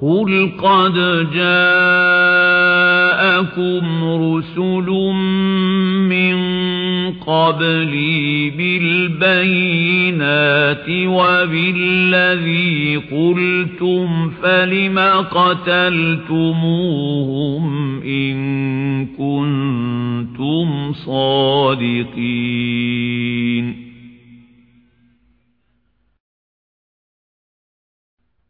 قُلْ قَدْ جَاءَكُمْ رُسُلٌ مِّن قَبْلِي بِالْبَيِّنَاتِ وَبِالَّذِي قُلْتُمْ فَلِمَ قَتَلْتُمُوهُمْ إِن كُنتُمْ صَادِقِينَ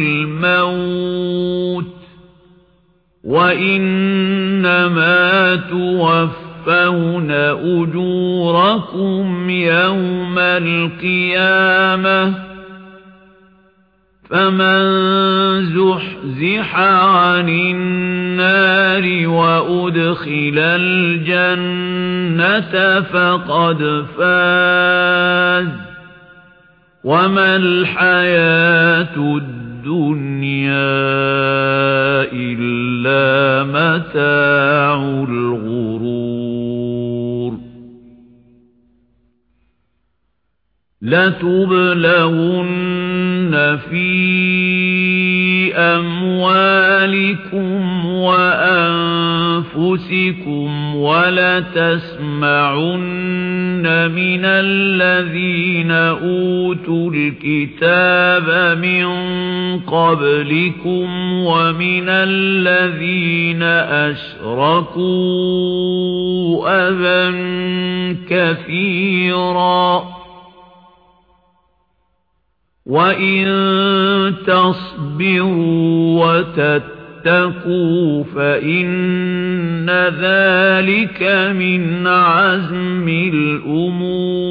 الْمَوْتِ وَإِنَّمَا تُوَفَّوْنَ أُجُورَكُمْ يَوْمَ الْقِيَامَةِ فَمَن زُحْزِحَ عَنِ النَّارِ وَأُدْخِلَ الْجَنَّةَ فَقَدْ فَازَ وَمَا الْحَيَاةُ الدُّنْيَا إِلَّا مَتَاعُ الْغُرُورِ لَتُبْلَوُنَّ فِي أَمْوَالِكُمْ وَأَنفُسِكُمْ وَلَتَسْمَعُنَّ مِنَ الَّذِينَ أُوتُوا الْكِتَابَ مِنْ قَبْلِكُمْ وَمِنَ الَّذِينَ أَشْرَكُوا أَذًى كَثِيرًا وَإِن تَصْبِرُوا وَتَتَّقُوا فَإِنَّ ذَلِكَ مِنْ عَزْمِ الْأُمُورِ.